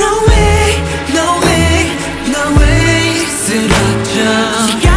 No way no way no way 쓰러져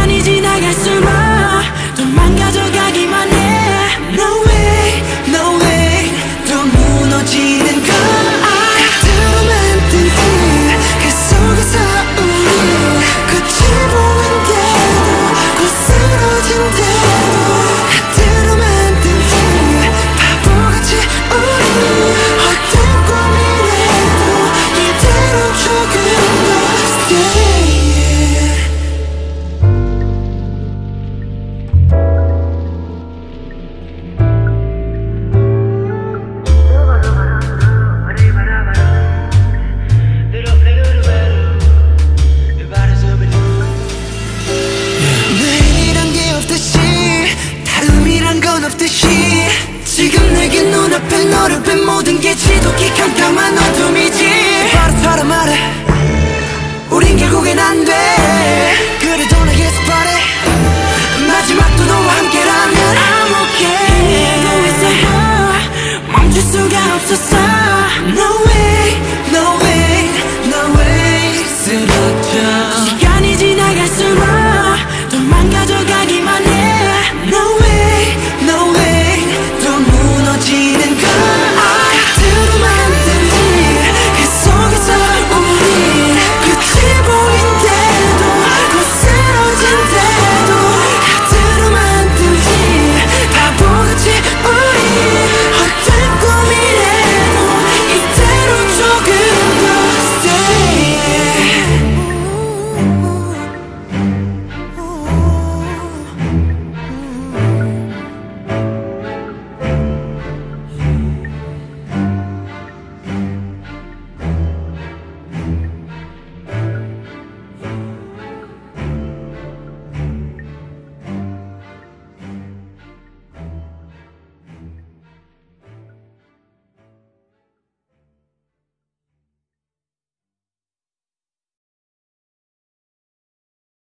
게 지독히 캄캄한 어둠이지. 바로처럼 말해. 우린 결국엔 안돼. 그래도 나 계속 바래. 말해 마지막도 너와 함께라면 I'm okay. 멈출 수가 없었어. No way.